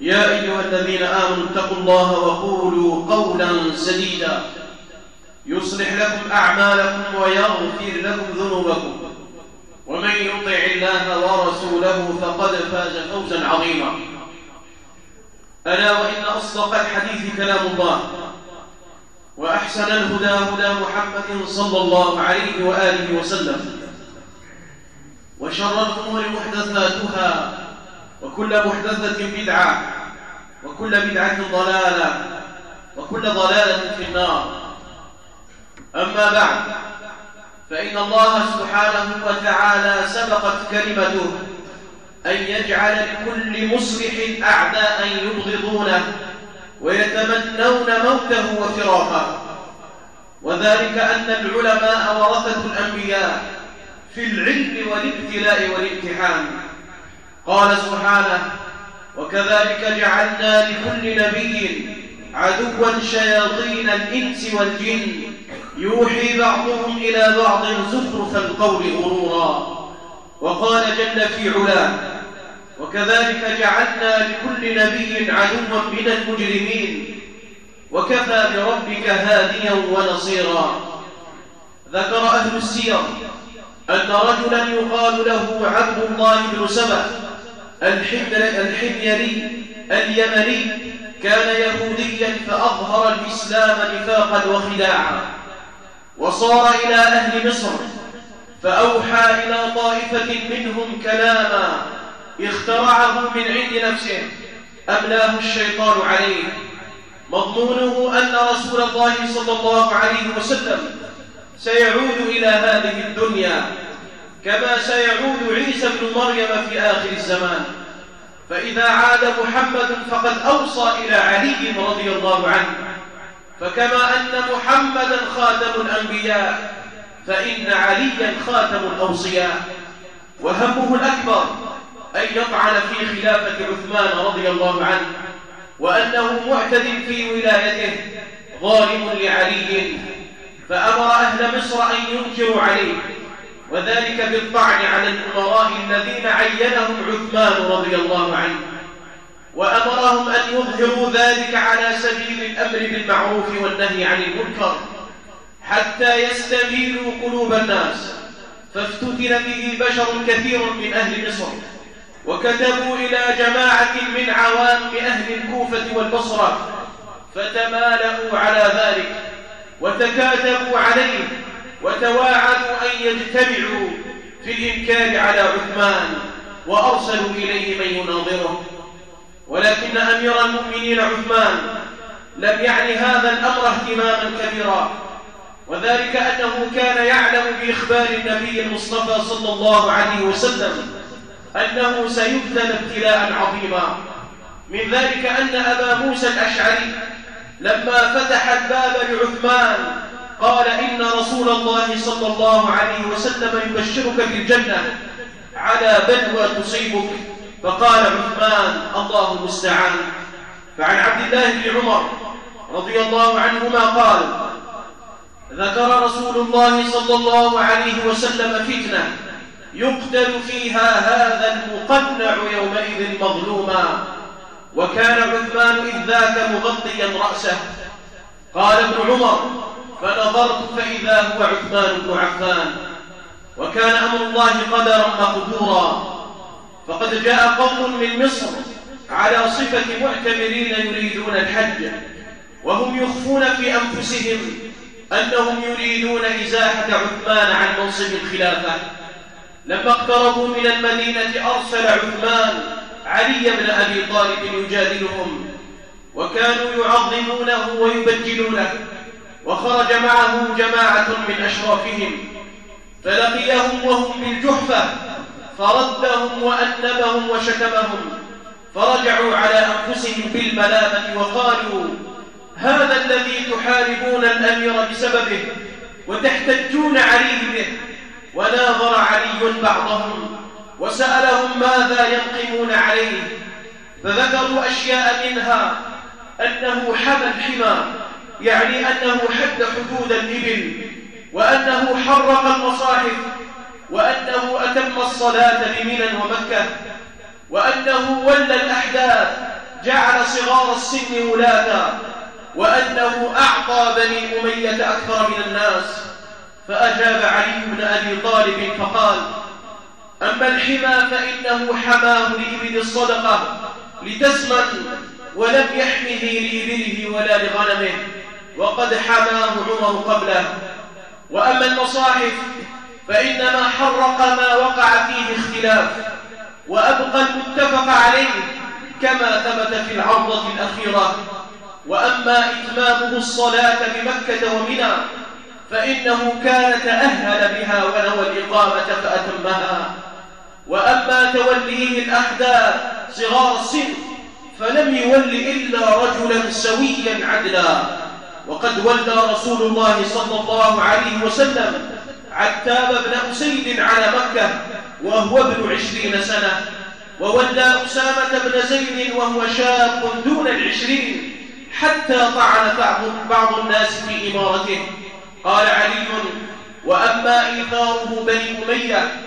يا أيها الذين آمنوا اتقوا الله وقولوا قولا سديدا. يصلح لكم أعمالكم ويغفر لكم ذنوبكم. ومن يطع الله ورسوله فقد فاز فوزا عظيما. ألا وإن أصدق الحديث كلام الله. وأحسن الهدى هدى محمد صلى الله عليه وآله وسلم. وشر الأمور محدثاتها. وكل محدثة بدعة. وكل بدعة ضلالة وكل ضلالة في النار. أما بعد فإن الله سبحانه وتعالى سبقت كلمته أن يجعل لكل مصلح أعداء يبغضونه ويتمنون موته وفراقه. وذلك أن العلماء ورثة الأنبياء في العلم والابتلاء والامتحان. قال سبحانه وكذلك جعلنا لكل نبي عدوا شياطين الإنس والجن. يوحي بعضهم إلى بعض زخرف القول غرورا. وقال جل في علاه وكذلك جعلنا لكل نبي عدوا من المجرمين. وكفى بربك هاديا ونصيرا. ذكر أهل السير أن رجلا يقال له عبد الله بن سبأ. الحميري اليمني كان يهوديا فأظهر الإسلام نفاقا وخداعا. وصار إلى أهل مصر فأوحى إلى طائفة منهم كلاما اخترعه من عند نفسه. أملاه الشيطان عليه. مضمونه أن رسول الله صلى الله عليه وسلم سيعود إلى هذه الدنيا. كما سيعود عيسى بن مريم في آخر الزمان. فإذا عاد محمد فقد أوصى إلى علي رضي الله عنه. فكما أن محمدا خاتم الأنبياء فإن عليا خاتم الأوصياء. وهمه الأكبر أن يطعن في خلافة عثمان رضي الله عنه وأنه معتد في ولايته ظالم لعلي. فأمر أهل مصر أن ينكروا عليه. وذلك بالطعن على الأمراء الذين عينهم عثمان رضي الله عنه وأمرهم أن يظهروا ذلك على سبيل الأمر بالمعروف والنهي عن المنكر حتى يستميلوا قلوب الناس فافتتن به بشر كثير من أهل مصر وكتبوا إلى جماعة من عوام أهل الكوفة والبصرة فتمالأوا على ذلك وتكاتبوا عليه وتواعدوا أن يجتمعوا في الإنكار على عثمان وأرسلوا إليه من يناظره. ولكن أمير المؤمنين عثمان لم يعني هذا الأمر اهتماما كبيرا. وذلك أنه كان يعلم بإخبار النبي المصطفى صلى الله عليه وسلم أنه سيبتلى ابتلاء عظيما. من ذلك أن أبا موسى الأشعري لما فتح الباب لعثمان قال إن رسول الله صلى الله عليه وسلم يبشرك بالجنة على بلوى تصيبك. فقال عثمان الله المستعان. فعن عبد الله بن عمر رضي الله عنهما قال ذكر رسول الله صلى الله عليه وسلم فتنة يقتل فيها هذا المقنع يومئذ مظلوما. وكان عثمان إذ ذاك مغطيا رأسه. قال ابن عمر فنظرت فإذا هو عثمان بن عفان وكان أمر الله قدرا مقدورا. فقد جاء قوم من مصر على صفة معتمرين يريدون الحج وهم يخفون في أنفسهم أنهم يريدون إزاحة عثمان عن منصب الخلافة. لما اقتربوا من المدينة أرسل عثمان علي بن أبي طالب يجادلهم وكانوا يعظمونه ويبجلونه وخرج معه جماعة من أشرافهم فلقيهم وهم بالجحفة فردهم وأنبهم وشتمهم فرجعوا على أنفسهم بالملامة وقالوا هذا الذي تحاربون الأمير بسببه وتحتجون عليه به وناظر علي بعضهم وسألهم ماذا ينقمون عليه فذكروا أشياء منها أنه حمى الحمى يعني أنه حد حدود الإبل وأنه حرق المصاحف وأنه أتم الصلاة بمنى ومكة وأنه ولى الأحداث جعل صغار السن ولاة وأنه أعطى بني أمية أكثر من الناس. فأجاب علي بن أبي طالب فقال أما الحمى فإنه حماه لإبل الصدقة لتسمن ولم يحمه لإبله ولا لغنمه. وقد حماه عمر قبله. وأما المصاحف فإنما حرق ما وقع فيه اختلاف وأبقى المتفق عليه كما ثبت في العرضة الأخيرة. وأما إتمامه الصلاة بمكة ومنى فإنه كان تأهل بها ونوى الإقامة فأتمها. وأما توليه الأحداث صغار السن فلم يول إلا رجلا سويا عدلا. وقد ولى رسول الله صلى الله عليه وسلم عتاب بن أسيد على مكة وهو ابن عشرين سنة. وولى أسامة بن زيد وهو شاب دون العشرين حتى طعن بعض الناس في إمارته. قال علي وأما إيثاره بني أمية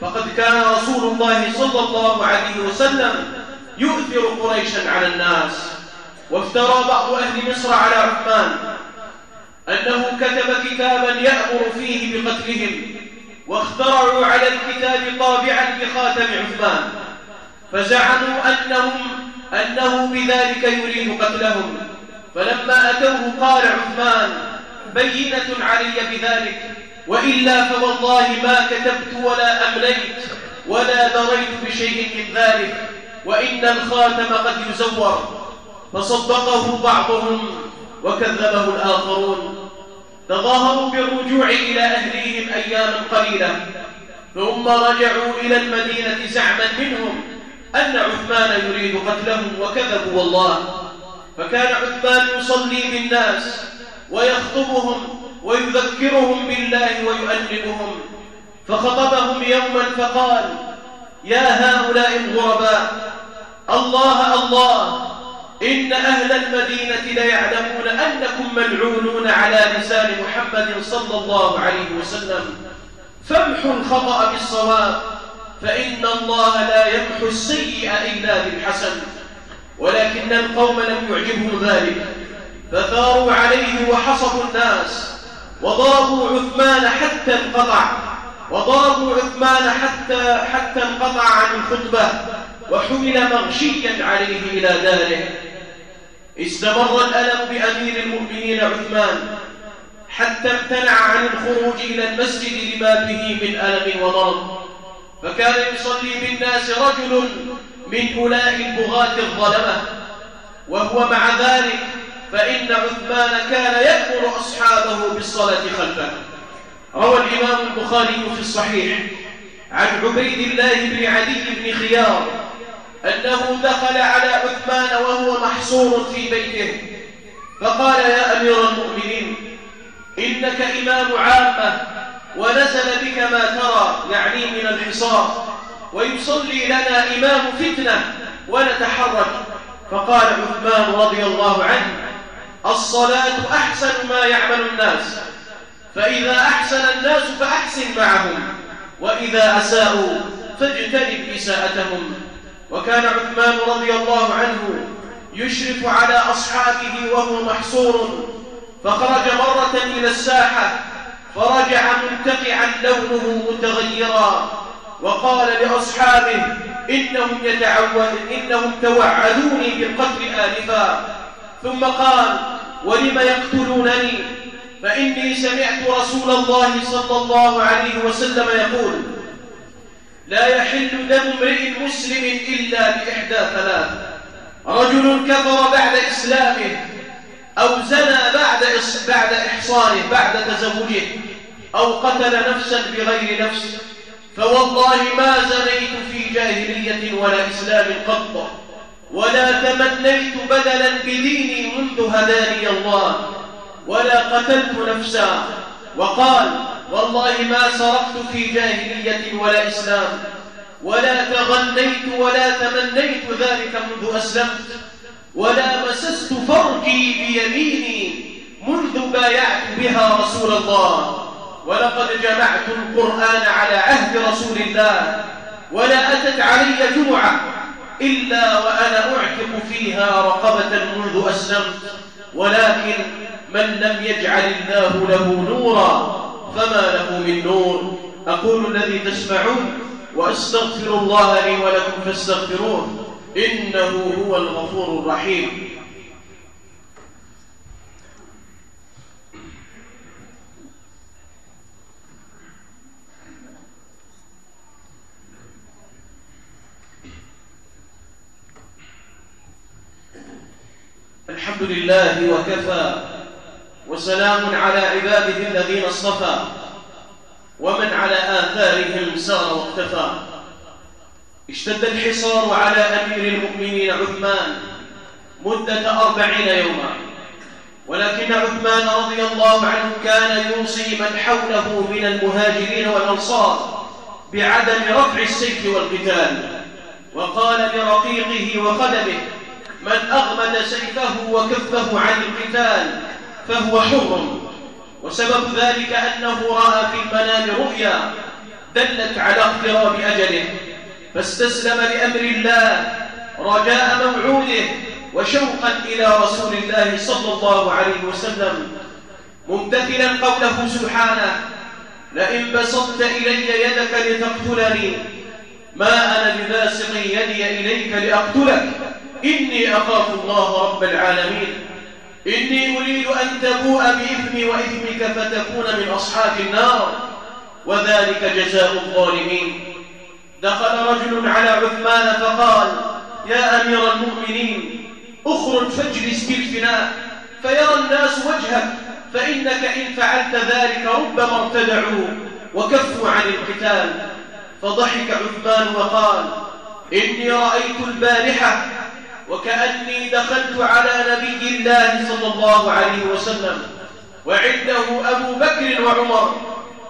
فقد كان رسول الله صلى الله عليه وسلم يؤثر قريشا على الناس. وافترى بعض أهل مصر على عثمان أنه كتب كتابا يأمر فيه بقتلهم واخترعوا على الكتاب طابعا بخاتم عثمان فزعموا أنهم أنه بذلك يريد قتلهم. فلما أتوه قال عثمان بينة علي بذلك وإلا فوالله ما كتبت ولا أمليت ولا دريت بشيء من ذلك وإن الخاتم قد يزور. فصدقه بعضهم وكذبه الآخرون. تظاهروا بالرجوع إلى أهليهم أياما قليلة ثم رجعوا إلى المدينة زعما منهم أن عثمان يريد قتلهم وكذبوا والله. فكان عثمان يصلي بالناس ويخطبهم ويذكرهم بالله ويؤنبهم فخطبهم يوما فقال يا هؤلاء الغرباء الله الله إن أهل المدينة ليعلمون أنكم ملعونون على لسان محمد صلى الله عليه وسلم. فامحوا الخطأ بالصواب فإن الله لا يمحو السيء إلا بالحسن. ولكن القوم لم يعجبهم ذلك. فثاروا عليه وحصبوا الناس. وضربوا عثمان حتى انقطع. وضربوا عثمان حتى حتى انقطع عن الخطبة. وحمل مغشيا عليه إلى داره استمر الألم بأمير المؤمنين عثمان حتى امتنع عن الخروج إلى المسجد لما به من ألم ومرض فكان يصلي بالناس رجل من أولاء البغاة الظلمة. وهو مع ذلك فإن عثمان كان يأمر أصحابه بالصلاة خلفه. روى الإمام البخاري في الصحيح عن عبيد الله بن عدي بن خيار أنه دخل على عثمان وهو محصور في بيته. فقال يا أمير المؤمنين إنك إمام عامة ونزل بك ما ترى يعني من الحصار ويصلي لنا إمام فتنة ونتحرك. فقال عثمان رضي الله عنه الصلاة أحسن ما يعمل الناس فإذا أحسن الناس فأحسن معهم وإذا أساءوا فاجتنب إساءتهم. وكان عثمان رضي الله عنه يشرف على أصحابه وهو محصور. فخرج مرة إلى الساحة فرجع منتقعا لونه متغيرا وقال لأصحابه إنهم, يتعود إنهم توعدوني بالقتل آلفا ثم قال ولم يقتلونني؟ فإني سمعت رسول الله صلى الله عليه وسلم يقول لا يحل دم امرئ مسلم إلا بإحدى ثلاث. رجل كفر بعد إسلامه أو زنى بعد بعد إحصانه بعد تزوجه أو قتل نفسا بغير نفس فوالله ما زنيت في جاهلية ولا إسلام قط ولا تمنيت بدلا بديني منذ هداني الله ولا قتلت نفسا. وقال والله ما سرقت في جاهلية ولا إسلام ولا تغنيت ولا تمنيت ذلك منذ أسلمت ولا مسست فرجي بيميني منذ بايعت بها رسول الله. ولقد جمعت القرآن على عهد رسول الله ولا أتت علي جمعة إلا وأنا أعتق فيها رقبة منذ أسلمت ولكن من لم يجعل الله له نورا فما له من نور. أقول الذي تسمعون وأستغفر الله لي ولكم فاستغفروه. إنه هو الغفور الرحيم. الحمد لله وكفى. وسلام على عباده الذين اصطفى ومن على آثارهم سار واقتفى. اشتد الحصار على أمير المؤمنين عثمان مدة أربعين يوما. ولكن عثمان رضي الله عنه كان يوصي من حوله من المهاجرين والأنصار بعدم رفع السيف والقتال. وقال لرقيقه وخدمه من أغمد سيفه وكفه عن القتال فهو حر. وسبب ذلك أنه رأى في المنام رؤيا دلت على اقتراب أجله فاستسلم لأمر الله رجاء موعوده وشوقا إلى رسول الله صلى الله عليه وسلم ممتثلا قوله سبحانه لئن بسطت إلي يدك لتقتلني ما أنا بباسط يدي إليك لأقتلك إني أخاف الله رب العالمين. إني أريد أن تبوء بإثمي وإثمك فتكون من أصحاب النار. وذلك جزاء الظالمين. دخل رجل على عثمان فقال يا أمير المؤمنين أخرج فاجلس بالفناء فيرى الناس وجهك فإنك إن فعلت ذلك ربما ارتدعوا وكفوا عن القتال. فضحك عثمان وقال إني رأيت البارحة وكأني دخلت على نبي الله صلى الله عليه وسلم وعنده أبو بكر وعمر.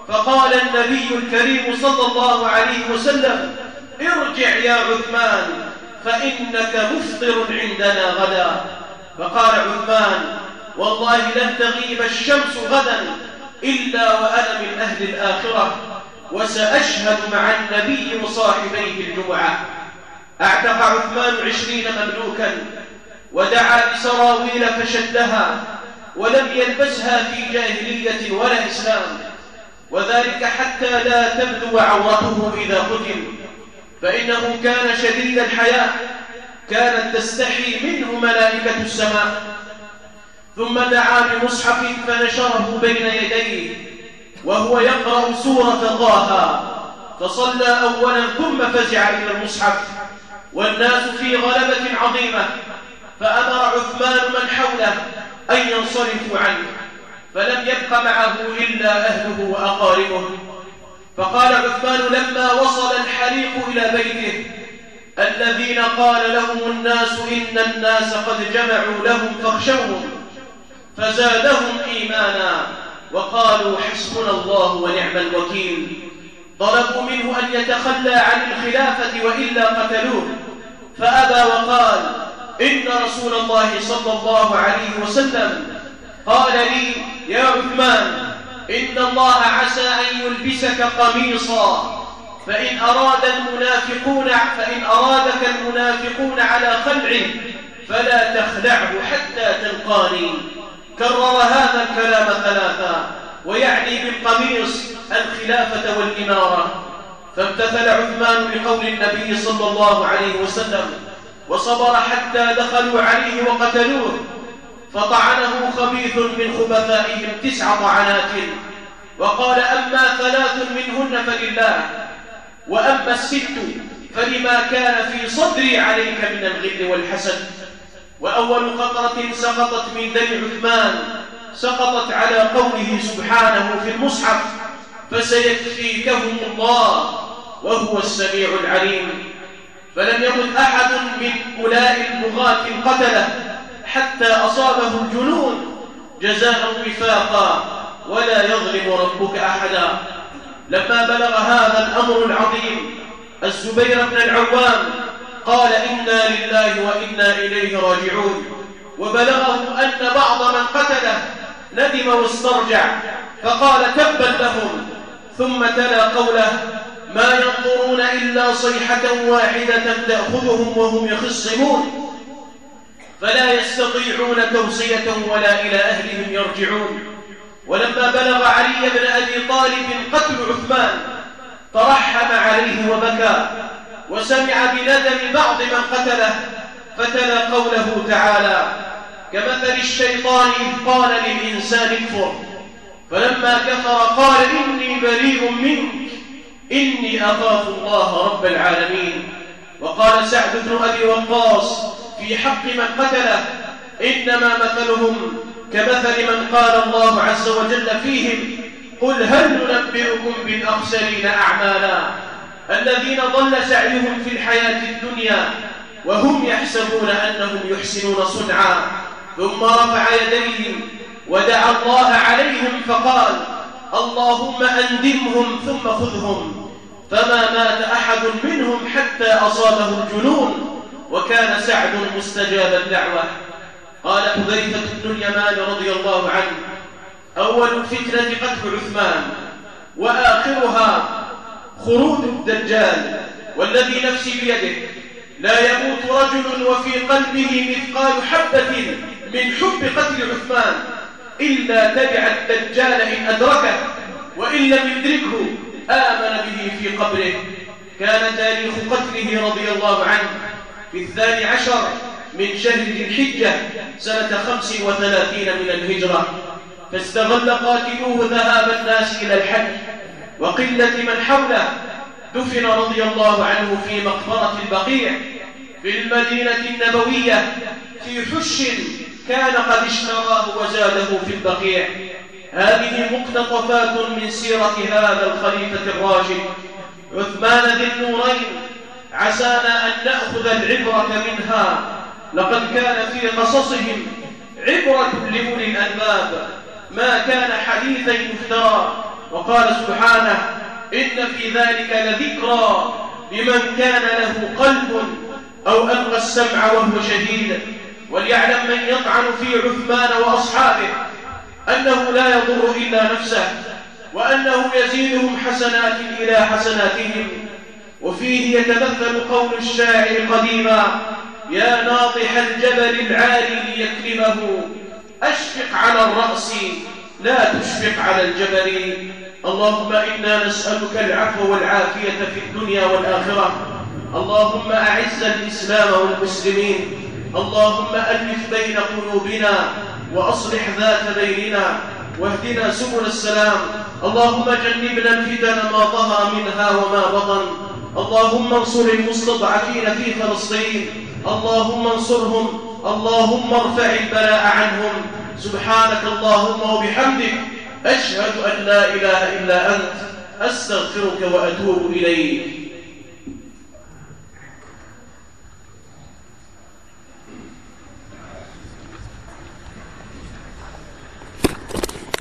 فقال النبي الكريم صلى الله عليه وسلم ارجع يا عثمان فإنك مفطر عندنا غدا. فقال عثمان والله لن تغيب الشمس غدا إلا وأنا من أهل الآخرة وسأشهد مع النبي وصاحبيه الجمعة. أعتق عثمان عشرين مملوكا ودعا بسراويل فشدها ولم يلبسها في جاهلية ولا إسلام وذلك حتى لا تبدو عورته إذا قتل فإنه كان شديد الحياء كانت تستحي منه ملائكة السماء. ثم دعا بمصحف فنشره بين يديه وهو يقرأ سورة طه فصلى أولا ثم فزع إلى المصحف. والناس في غلبة عظيمة فأمر عثمان من حوله أن ينصرفوا عنه فلم يبق معه إلا أهله وأقاربه. فقال عثمان لما وصل الحريق إلى بيته الذين قال لهم الناس إن الناس قد جمعوا لهم فاخشوهم فزادهم إيمانا وقالوا حسبنا الله ونعم الوكيل. طلبوا منه أن يتخلى عن الخلافة وإلا قتلوه. فأبى وقال إن رسول الله صلى الله عليه وسلم قال لي يا عثمان إن الله عسى أن يلبسك قميصا فإن أراد المنافقون فإن أرادك المنافقون على خلع فلا تخلعه حتى تلقاني. كرر هذا الكلام ثلاثا ويعني بالقميص الخلافة والإمارة. فامتثل عثمان لقول النبي صلى الله عليه وسلم وصبر حتى دخلوا عليه وقتلوه فطعنه خبيث من خبثائهم تسع طعنات وقال أما ثلاث منهن فلله وأما الست فلما كان في صدري عليك من الغل والحسد. وأول قطرة سقطت من دم عثمان سقطت على قوله سبحانه في المصحف فسيكفيكهم الله وهو السميع العليم. فلم يمت أحد من أولئك البغاة القتلة حتى أصابه الجنون جزاء وفاقا ولا يظلم ربك أحدا. لما بلغ هذا الأمر العظيم الزبير بن العوام قال إنا لله وإنا إليه راجعون. وبلغه أن بعض من قتله ندم واسترجع فقال تبا لهم ثم تلا قوله ما ينظرون إلا صيحة واحدة تأخذهم وهم يخصمون. فلا يستطيعون توصية ولا إلى أهلهم يرجعون. ولما بلغ علي بن أبي طالب قتل عثمان ترحم عليه وبكى وسمع بندم بعض من قتله فتلا قوله تعالى كمثل الشيطان إذ قال للإنسان اكفر. فلما كفر قال إني بريء منك إني أخاف الله رب العالمين. وقال سعد بن أبي وقاص في حق من قتله إنما مثلهم كمثل من قال الله عز وجل فيهم قل هل ننبئكم بالأخسرين أعمالا؟ الذين ضل سعيهم في الحياة الدنيا وهم يحسبون أنهم يحسنون صنعا. ثم رفع يديه ودعا الله عليهم فقال اللهم أندمهم ثم خذهم. فما مات أحد منهم حتى أصابه الجنون وكان سعد مستجاب الدعوة. قال حذيفة بن اليمان رضي الله عنه أول الفتنة قتل عثمان وآخرها خروج الدجال والذي نفسي بيده. لا يموت رجل وفي قلبه مثقال حبة من حب قتل عثمان. إلا تبع الدجال إن أدركه وإن لم يدركه آمن به في قبره. كان تاريخ قتله رضي الله عنه في الثاني عشر من شهر الحجة سنة خمس وثلاثين من الهجرة. فاستغل قاتلوه ذهاب الناس إلى الحج وقلة من حوله دفن رضي الله عنه في مقبرة البقيع في المدينة النبوية في حش كان قد اشتراه وزاده في البقيع. هذه مقتطفات من سيرة هذا الخليفة الراشد عثمان ذي النورين عسانا أن نأخذ العبرة منها. لقد كان في قصصهم عبرة لأولي الألباب. ما كان حديثا يفترى. وقال سبحانه إن في ذلك لذكرى لمن كان له قلب أو ألقى السمع وهو شهيد وليعلم من يطعن في عثمان وأصحابه أنه لا يضر إلا نفسه وأنه يزيدهم حسنات إلى حسناتهم. وفيه يتمثل قول الشاعر قديما يا ناطح الجبل العالي ليكلمه أشفق على الرأس لا تشفق على الجبل. اللهم إنا نسألك العفو والعافية في الدنيا والآخرة. اللهم أعز الإسلام والمسلمين. اللهم ألف بين قلوبنا وأصلح ذات بيننا واهدنا سبل السلام. اللهم جنبنا الفتن ما ظهر منها وما بطن. اللهم انصر المستضعفين في فلسطين. اللهم انصرهم. اللهم ارفع البلاء عنهم. سبحانك اللهم وبحمدك أشهد أن لا إله إلا أنت. أستغفرك وأتوب إليك.